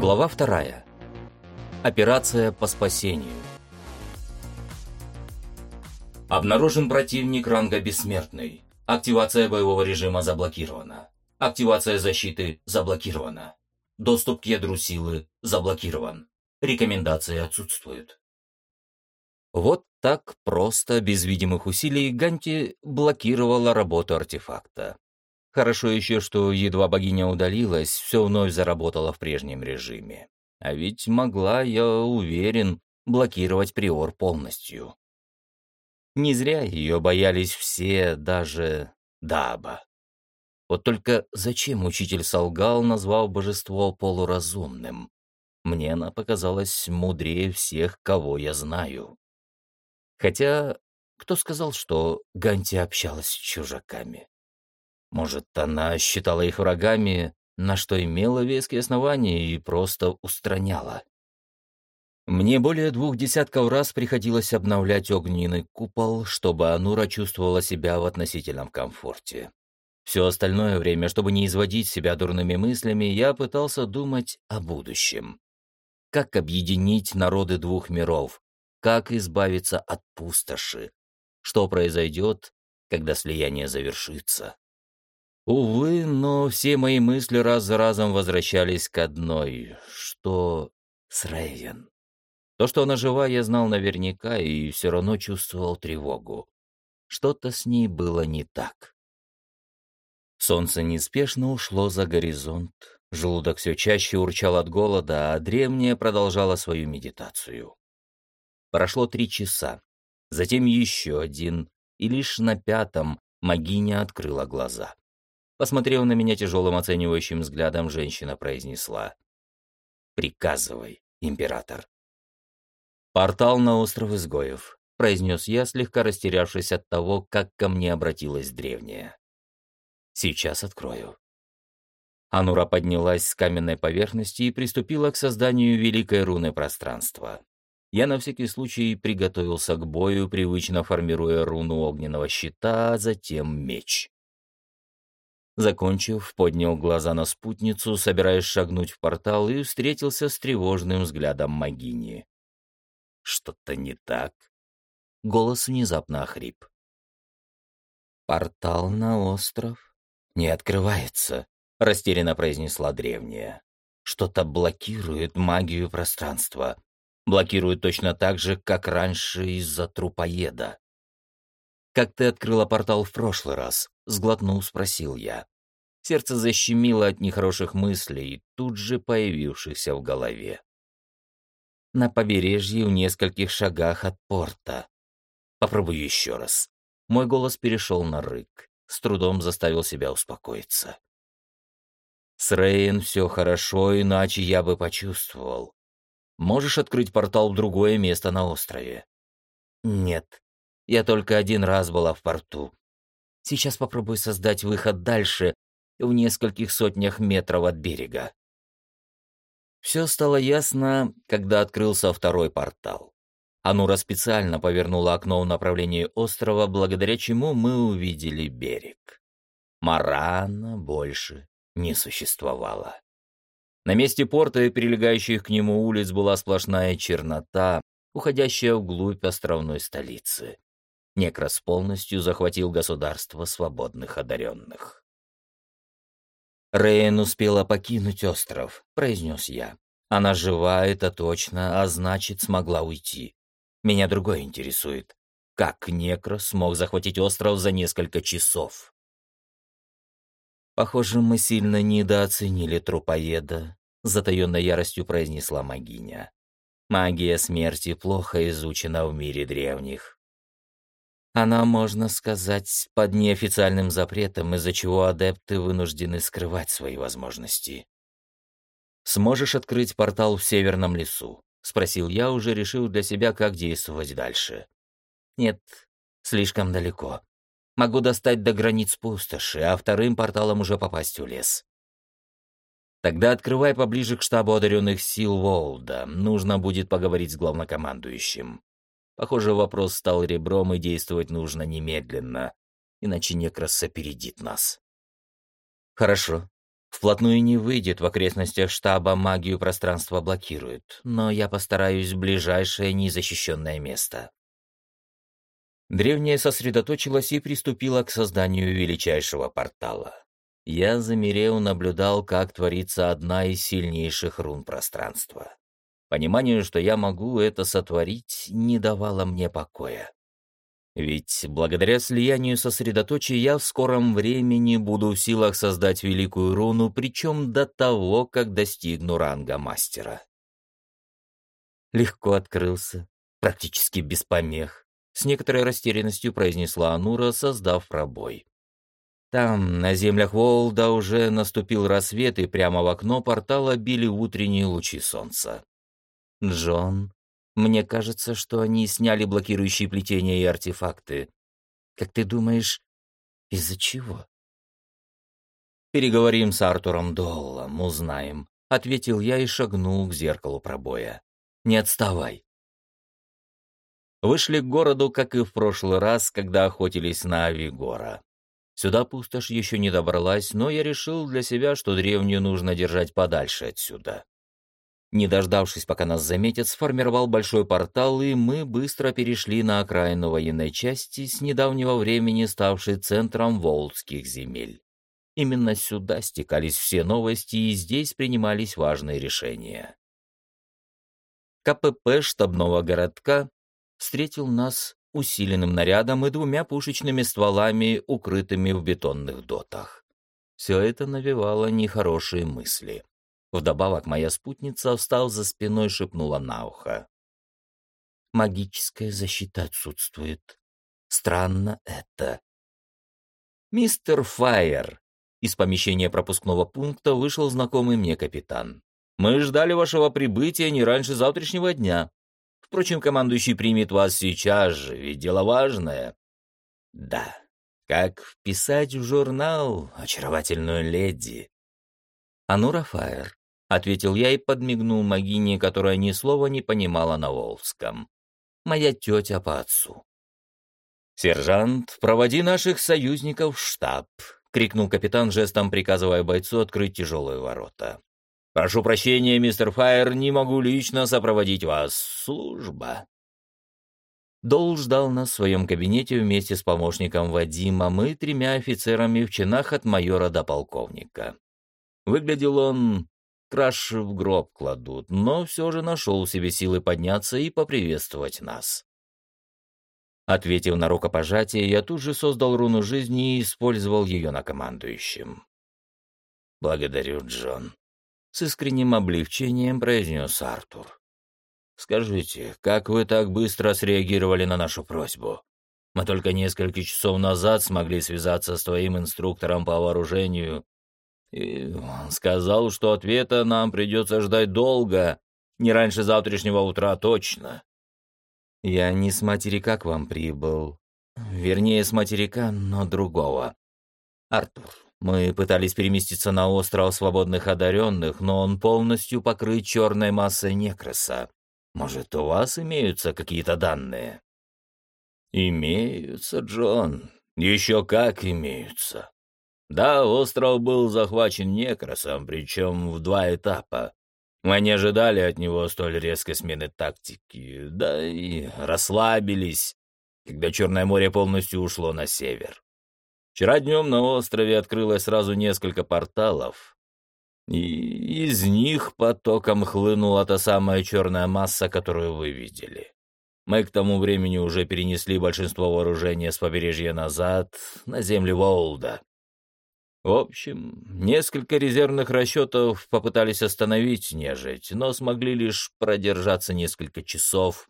Глава вторая. Операция по спасению. Обнаружен противник ранга бессмертный. Активация боевого режима заблокирована. Активация защиты заблокирована. Доступ к ядру силы заблокирован. Рекомендации отсутствуют. Вот так просто, без видимых усилий, Ганти блокировала работу артефакта. Хорошо еще, что едва богиня удалилась, все вновь заработало в прежнем режиме. А ведь могла, я уверен, блокировать приор полностью. Не зря ее боялись все, даже Даба. Вот только зачем учитель солгал, назвал божество полуразумным? Мне она показалась мудрее всех, кого я знаю. Хотя, кто сказал, что Ганти общалась с чужаками? Может, она считала их врагами, на что имела веские основания и просто устраняла. Мне более двух десятков раз приходилось обновлять огненный купол, чтобы Анура чувствовала себя в относительном комфорте. Все остальное время, чтобы не изводить себя дурными мыслями, я пытался думать о будущем. Как объединить народы двух миров? Как избавиться от пустоши? Что произойдет, когда слияние завершится? Увы, но все мои мысли раз за разом возвращались к одной, что с Рейвен. То, что она жива, я знал наверняка и все равно чувствовал тревогу. Что-то с ней было не так. Солнце неспешно ушло за горизонт, желудок все чаще урчал от голода, а древняя продолжала свою медитацию. Прошло три часа, затем еще один, и лишь на пятом Магиня открыла глаза. Посмотрев на меня тяжелым оценивающим взглядом, женщина произнесла. «Приказывай, император». «Портал на остров изгоев», — произнес я, слегка растерявшись от того, как ко мне обратилась древняя. «Сейчас открою». Анура поднялась с каменной поверхности и приступила к созданию великой руны пространства. Я на всякий случай приготовился к бою, привычно формируя руну огненного щита, а затем меч. Закончив, поднял глаза на спутницу, собираясь шагнуть в портал, и встретился с тревожным взглядом Магини. Что-то не так. Голос внезапно охрип. «Портал на остров не открывается», — растерянно произнесла древняя. «Что-то блокирует магию пространства. Блокирует точно так же, как раньше из-за трупоеда». «Как ты открыла портал в прошлый раз?» — сглотнул, спросил я. Сердце защемило от нехороших мыслей, тут же появившихся в голове. На побережье в нескольких шагах от порта. Попробуй еще раз. Мой голос перешел на рык. С трудом заставил себя успокоиться. С Рейн все хорошо, иначе я бы почувствовал. Можешь открыть портал в другое место на острове? Нет. Я только один раз была в порту. Сейчас попробую создать выход дальше, в нескольких сотнях метров от берега. Все стало ясно, когда открылся второй портал. Анура специально повернула окно в направлении острова, благодаря чему мы увидели берег. Марана больше не существовало. На месте порта и прилегающих к нему улиц была сплошная чернота, уходящая вглубь островной столицы. Некрос полностью захватил государство свободных одаренных. «Рейн успела покинуть остров», — произнес я. «Она жива, это точно, а значит, смогла уйти. Меня другое интересует. Как Некрос смог захватить остров за несколько часов?» «Похоже, мы сильно недооценили трупоеда», — затаенной яростью произнесла магиня. «Магия смерти плохо изучена в мире древних. Она, можно сказать, под неофициальным запретом, из-за чего адепты вынуждены скрывать свои возможности. «Сможешь открыть портал в Северном лесу?» — спросил я, уже решил для себя, как действовать дальше. «Нет, слишком далеко. Могу достать до границ пустоши, а вторым порталом уже попасть в лес». «Тогда открывай поближе к штабу одаренных сил Волда. Нужно будет поговорить с главнокомандующим». Похоже, вопрос стал ребром, и действовать нужно немедленно, иначе Некрас опередит нас. Хорошо. Вплотную не выйдет, в окрестностях штаба магию пространства блокирует, но я постараюсь в ближайшее незащищенное место. Древняя сосредоточилась и приступила к созданию величайшего портала. Я, замерев, наблюдал, как творится одна из сильнейших рун пространства. Понимание, что я могу это сотворить, не давало мне покоя. Ведь благодаря слиянию сосредоточия я в скором времени буду в силах создать великую руну, причем до того, как достигну ранга мастера. Легко открылся, практически без помех. С некоторой растерянностью произнесла Анура, создав пробой. Там, на землях Волда, уже наступил рассвет, и прямо в окно портала били утренние лучи солнца. «Джон, мне кажется, что они сняли блокирующие плетения и артефакты. Как ты думаешь, из-за чего?» «Переговорим с Артуром Доллом, узнаем», — ответил я и шагнул к зеркалу пробоя. «Не отставай». Вышли к городу, как и в прошлый раз, когда охотились на Авигора. Сюда пустошь еще не добралась, но я решил для себя, что древнюю нужно держать подальше отсюда. Не дождавшись, пока нас заметят, сформировал большой портал, и мы быстро перешли на окраину военной части, с недавнего времени ставшей центром волжских земель. Именно сюда стекались все новости, и здесь принимались важные решения. КПП штабного городка встретил нас усиленным нарядом и двумя пушечными стволами, укрытыми в бетонных дотах. Все это навевало нехорошие мысли. Вдобавок моя спутница, встав за спиной, шепнула на ухо. «Магическая защита отсутствует. Странно это». «Мистер Файер!» Из помещения пропускного пункта вышел знакомый мне капитан. «Мы ждали вашего прибытия не раньше завтрашнего дня. Впрочем, командующий примет вас сейчас же, ведь дело важное. Да, как вписать в журнал очаровательную леди? Анура Фаер, — ответил я и подмигнул Магине, которая ни слова не понимала на Волжском. Моя тетя по отцу. «Сержант, проводи наших союзников в штаб», — крикнул капитан, жестом приказывая бойцу открыть тяжелые ворота. «Прошу прощения, мистер Файер, не могу лично сопроводить вас. Служба». Дол ждал нас в своем кабинете вместе с помощником Вадимом и тремя офицерами в чинах от майора до полковника. Выглядел он краш в гроб кладут, но все же нашел в себе силы подняться и поприветствовать нас. Ответив на рукопожатие, я тут же создал руну жизни и использовал ее на командующем. «Благодарю, Джон», с искренним облегчением произнес Артур. «Скажите, как вы так быстро среагировали на нашу просьбу? Мы только несколько часов назад смогли связаться с твоим инструктором по вооружению, и сказал, что ответа нам придется ждать долго, не раньше завтрашнего утра точно». «Я не с материка к вам прибыл. Вернее, с материка, но другого. Артур, мы пытались переместиться на остров свободных одаренных, но он полностью покрыт черной массой некроса. Может, у вас имеются какие-то данные? Имеются, Джон. Еще как имеются. Да, остров был захвачен некросом, причем в два этапа. Мы не ожидали от него столь резкой смены тактики, да и расслабились, когда Черное море полностью ушло на север. Вчера днем на острове открылось сразу несколько порталов, и из них потоком хлынула та самая черная масса, которую вы видели. Мы к тому времени уже перенесли большинство вооружения с побережья назад, на земли Волда. В общем, несколько резервных расчетов попытались остановить нежить, но смогли лишь продержаться несколько часов,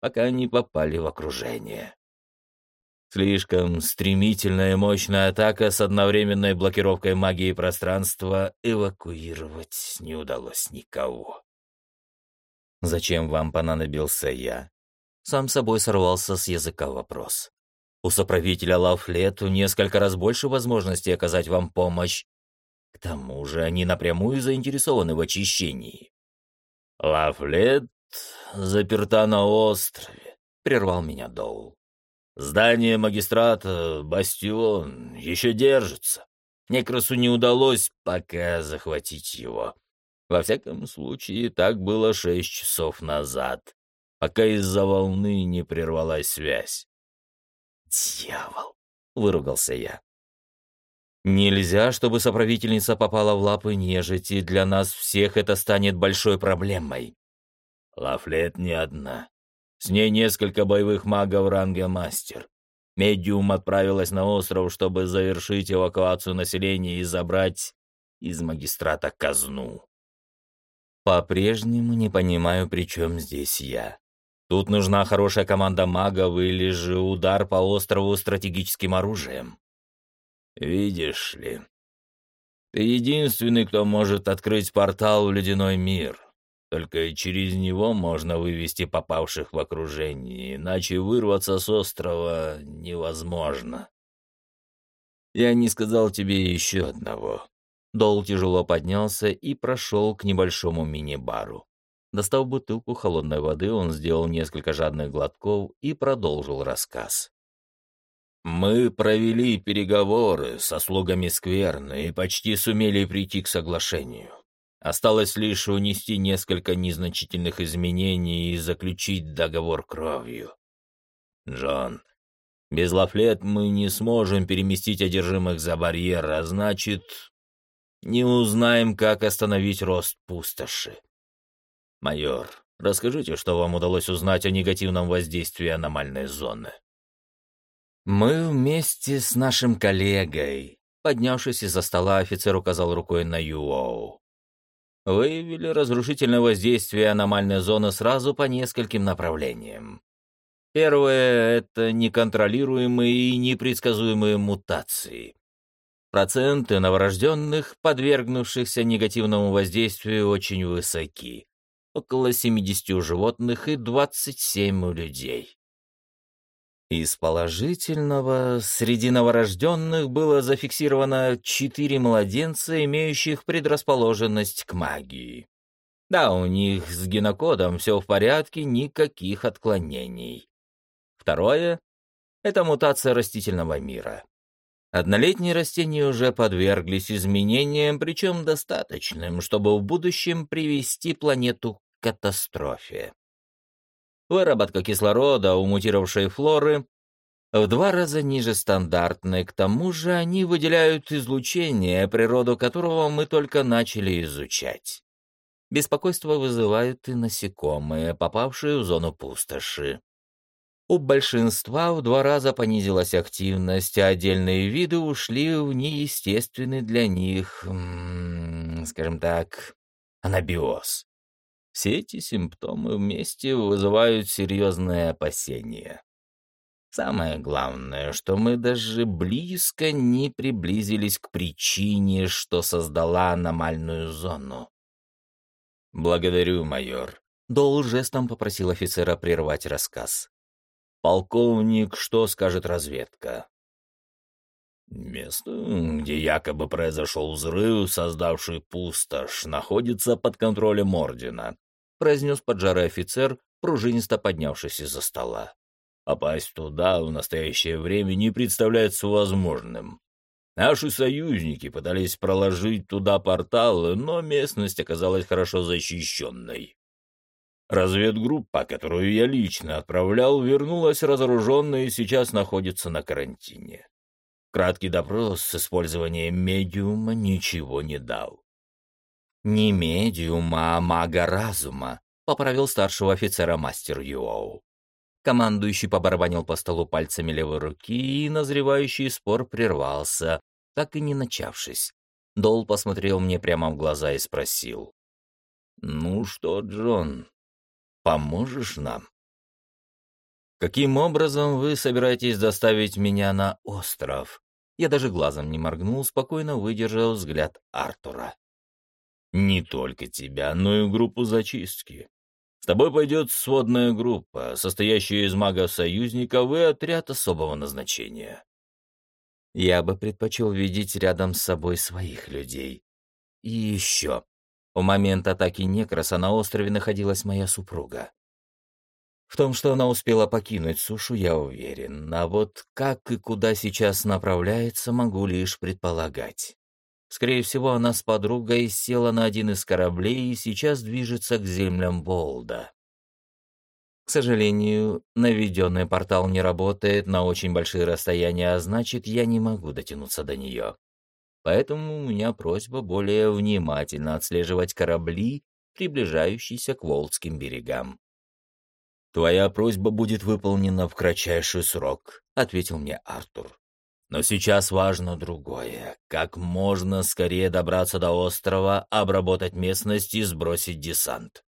пока не попали в окружение. Слишком стремительная и мощная атака с одновременной блокировкой магии пространства эвакуировать не удалось никого. «Зачем вам понадобился я?» Сам собой сорвался с языка вопрос. «У соправителя Лавфлету несколько раз больше возможностей оказать вам помощь. К тому же они напрямую заинтересованы в очищении». «Лавлет заперта на острове», — прервал меня Доул. Здание магистрата, бастион, еще держится. Некросу не удалось пока захватить его. Во всяком случае, так было шесть часов назад, пока из-за волны не прервалась связь. «Дьявол!» — выругался я. «Нельзя, чтобы соправительница попала в лапы нежити, для нас всех это станет большой проблемой». Лафлет не одна. С ней несколько боевых магов ранга мастер. Медиум отправилась на остров, чтобы завершить эвакуацию населения и забрать из магистрата казну. По-прежнему не понимаю, при чем здесь я. Тут нужна хорошая команда магов или же удар по острову стратегическим оружием. Видишь ли, ты единственный, кто может открыть портал в ледяной мир. Только через него можно вывести попавших в окружение, иначе вырваться с острова невозможно. Я не сказал тебе еще одного. Дол тяжело поднялся и прошел к небольшому мини-бару. Достав бутылку холодной воды, он сделал несколько жадных глотков и продолжил рассказ. «Мы провели переговоры со слугами Скверны и почти сумели прийти к соглашению. Осталось лишь унести несколько незначительных изменений и заключить договор кровью. Джон, без Лафлет мы не сможем переместить одержимых за барьер, а значит, не узнаем, как остановить рост пустоши. Майор, расскажите, что вам удалось узнать о негативном воздействии аномальной зоны. Мы вместе с нашим коллегой, поднявшись из-за стола, офицер указал рукой на Юоу выявили разрушительное воздействие аномальной зоны сразу по нескольким направлениям. Первое — это неконтролируемые и непредсказуемые мутации. Проценты новорожденных, подвергнувшихся негативному воздействию, очень высоки. Около 70 у животных и 27 у людей. Из положительного среди новорожденных было зафиксировано четыре младенца, имеющих предрасположенность к магии. Да, у них с генокодом все в порядке, никаких отклонений. Второе — это мутация растительного мира. Однолетние растения уже подверглись изменениям, причем достаточным, чтобы в будущем привести планету к катастрофе. Выработка кислорода у мутировавшей флоры в два раза ниже стандартной, к тому же они выделяют излучение, природу которого мы только начали изучать. Беспокойство вызывают и насекомые, попавшие в зону пустоши. У большинства в два раза понизилась активность, а отдельные виды ушли в неестественный для них, скажем так, анабиоз. Все эти симптомы вместе вызывают серьезные опасения. Самое главное, что мы даже близко не приблизились к причине, что создала аномальную зону. «Благодарю, майор», — Дол жестом попросил офицера прервать рассказ. «Полковник, что скажет разведка?» Место, где якобы произошел взрыв, создавший пустошь, находится под контролем Ордена, произнес поджарый офицер, пружинисто поднявшись из-за стола. Попасть туда в настоящее время не представляется возможным. Наши союзники пытались проложить туда порталы, но местность оказалась хорошо защищенной. Разведгруппа, которую я лично отправлял, вернулась разоруженной и сейчас находится на карантине. Краткий допрос с использованием медиума ничего не дал. «Не медиума, а мага разума», — поправил старшего офицера мастер Юоу. Командующий побарабанил по столу пальцами левой руки, и назревающий спор прервался, так и не начавшись. Дол посмотрел мне прямо в глаза и спросил. «Ну что, Джон, поможешь нам?» «Каким образом вы собираетесь доставить меня на остров?» Я даже глазом не моргнул, спокойно выдержал взгляд Артура. «Не только тебя, но и группу зачистки. С тобой пойдет сводная группа, состоящая из магов-союзников и отряд особого назначения». Я бы предпочел видеть рядом с собой своих людей. И еще. В момент атаки Некроса на острове находилась моя супруга. В том, что она успела покинуть сушу, я уверен, а вот как и куда сейчас направляется, могу лишь предполагать. Скорее всего, она с подругой села на один из кораблей и сейчас движется к землям Болда. К сожалению, наведенный портал не работает на очень большие расстояния, а значит, я не могу дотянуться до нее. Поэтому у меня просьба более внимательно отслеживать корабли, приближающиеся к Волжским берегам. «Твоя просьба будет выполнена в кратчайший срок», — ответил мне Артур. «Но сейчас важно другое. Как можно скорее добраться до острова, обработать местность и сбросить десант.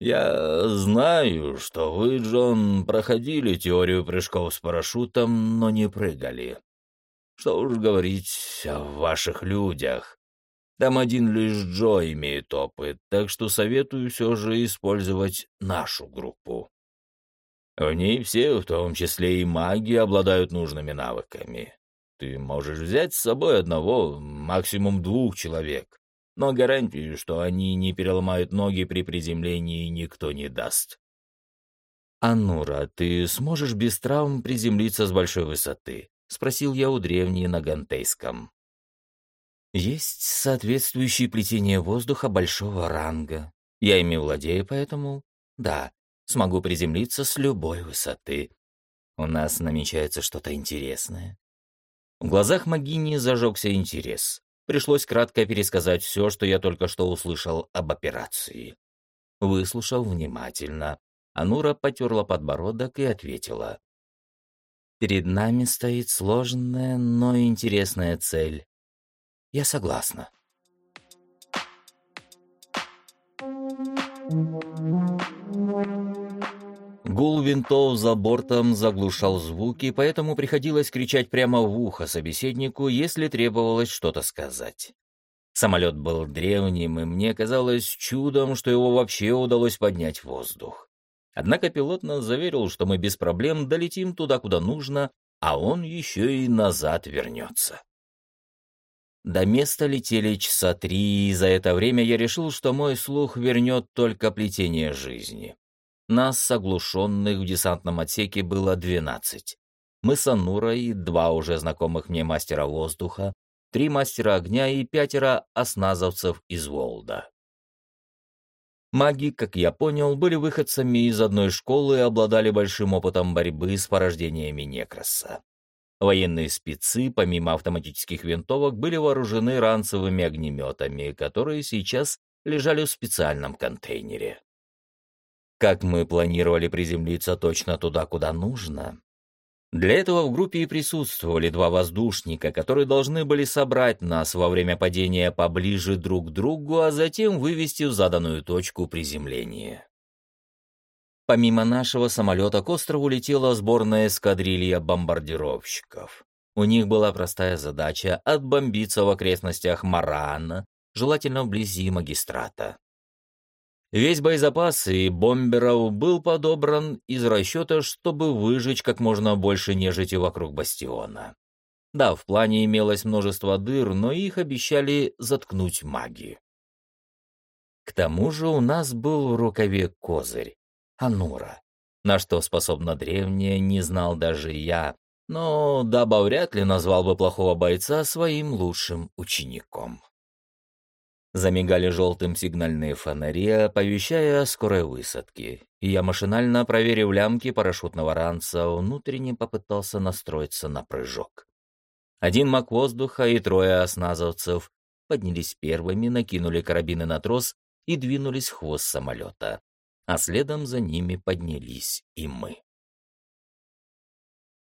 Я знаю, что вы, Джон, проходили теорию прыжков с парашютом, но не прыгали. Что уж говорить о ваших людях. Там один лишь Джо имеет опыт, так что советую все же использовать нашу группу. В ней все, в том числе и маги, обладают нужными навыками. Ты можешь взять с собой одного, максимум двух человек, но гарантию, что они не переломают ноги при приземлении, никто не даст. «Анура, ты сможешь без травм приземлиться с большой высоты?» — спросил я у древней на гантейском. «Есть соответствующее плетение воздуха большого ранга. Я ими владею, поэтому, да, смогу приземлиться с любой высоты. У нас намечается что-то интересное». В глазах Магини зажегся интерес. Пришлось кратко пересказать все, что я только что услышал об операции. Выслушал внимательно. Анура потерла подбородок и ответила. Перед нами стоит сложная, но интересная цель. Я согласна. Гул винтов за бортом заглушал звуки, поэтому приходилось кричать прямо в ухо собеседнику, если требовалось что-то сказать. Самолет был древним, и мне казалось чудом, что его вообще удалось поднять в воздух. Однако пилот нас заверил, что мы без проблем долетим туда, куда нужно, а он еще и назад вернется. До места летели часа три, и за это время я решил, что мой слух вернет только плетение жизни. Нас, оглушенных в десантном отсеке, было двенадцать. Мы с Анурой, два уже знакомых мне мастера воздуха, три мастера огня и пятеро осназовцев из Волда. Маги, как я понял, были выходцами из одной школы и обладали большим опытом борьбы с порождениями некроса. Военные спецы, помимо автоматических винтовок, были вооружены ранцевыми огнеметами, которые сейчас лежали в специальном контейнере. Как мы планировали приземлиться точно туда, куда нужно, для этого в группе и присутствовали два воздушника, которые должны были собрать нас во время падения поближе друг к другу, а затем вывести в заданную точку приземления. Помимо нашего самолета к острову летела сборная эскадрилья бомбардировщиков. У них была простая задача — отбомбиться в окрестностях Марана, желательно вблизи магистрата. Весь боезапас и бомберов был подобран из расчета, чтобы выжечь как можно больше нежити вокруг бастиона. Да, в плане имелось множество дыр, но их обещали заткнуть маги. К тому же у нас был в рукаве козырь — Анура. На что способна древняя, не знал даже я, но Даба вряд ли назвал бы плохого бойца своим лучшим учеником. Замигали желтым сигнальные фонари, оповещая о скорой высадке, я, машинально проверив лямки парашютного ранца, внутренне попытался настроиться на прыжок. Один маг воздуха и трое осназовцев поднялись первыми, накинули карабины на трос и двинулись в хвост самолета, а следом за ними поднялись и мы.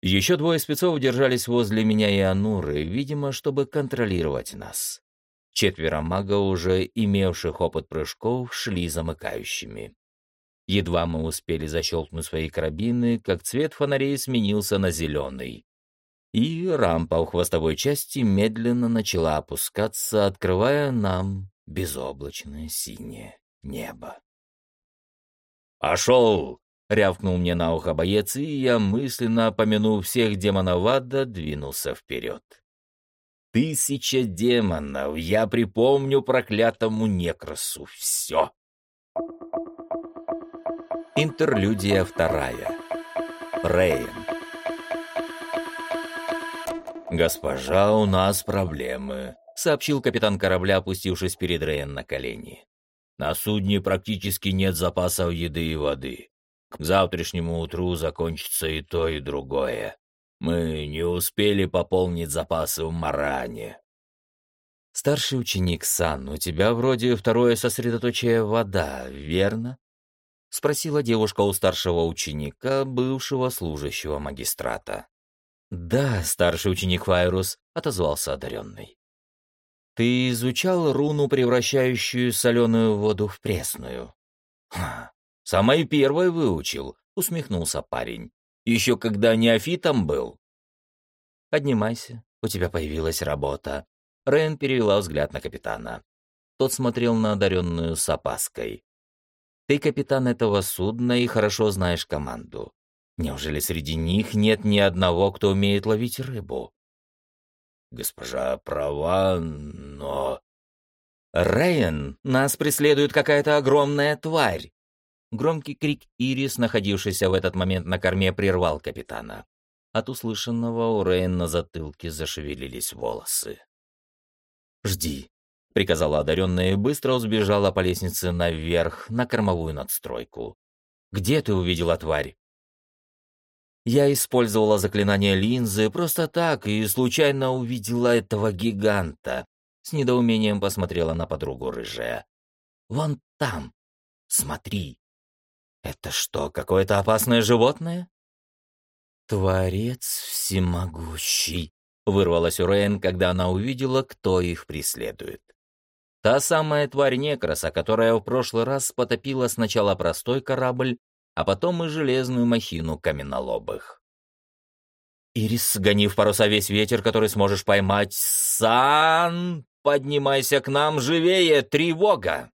Еще двое спецов держались возле меня и Ануры, видимо, чтобы контролировать нас. Четверо мага, уже имевших опыт прыжков, шли замыкающими. Едва мы успели защелкнуть свои карабины, как цвет фонарей сменился на зеленый. И рампа у хвостовой части медленно начала опускаться, открывая нам безоблачное синее небо. «Пошел!» — рявкнул мне на ухо боец, и я, мысленно помянув всех демонов ада, двинулся вперед. Тысяча демонов, я припомню проклятому некросу все. Интерлюдия вторая. Рейн. «Госпожа, у нас проблемы», — сообщил капитан корабля, опустившись перед Рейн на колени. «На судне практически нет запасов еды и воды. К завтрашнему утру закончится и то, и другое. Мы не успели пополнить запасы в Маране». «Старший ученик Сан, у тебя вроде второе сосредоточие вода, верно?» — спросила девушка у старшего ученика, бывшего служащего магистрата. «Да, старший ученик Файрус», — отозвался одаренный. Ты изучал руну, превращающую соленую воду в пресную? Ха, самой первой выучил, усмехнулся парень. Еще когда неофитом был. Поднимайся, у тебя появилась работа. Рен перевела взгляд на капитана. Тот смотрел на одаренную с опаской. Ты капитан этого судна и хорошо знаешь команду. Неужели среди них нет ни одного, кто умеет ловить рыбу? Госпожа права, но... «Райан, нас преследует какая-то огромная тварь!» Громкий крик Ирис, находившийся в этот момент на корме, прервал капитана. От услышанного у Рейн на затылке зашевелились волосы. «Жди», — приказала одаренная и быстро сбежала по лестнице наверх, на кормовую надстройку. «Где ты увидела тварь?» Я использовала заклинание линзы просто так и случайно увидела этого гиганта. С недоумением посмотрела на подругу рыжая. «Вон там. Смотри. Это что, какое-то опасное животное?» «Творец всемогущий», — вырвалась у Рейн, когда она увидела, кто их преследует. Та самая тварь Некроса, которая в прошлый раз потопила сначала простой корабль, а потом и железную махину каменолобых. «Ирис, гони в паруса весь ветер, который сможешь поймать. Сан, поднимайся к нам живее, тревога!»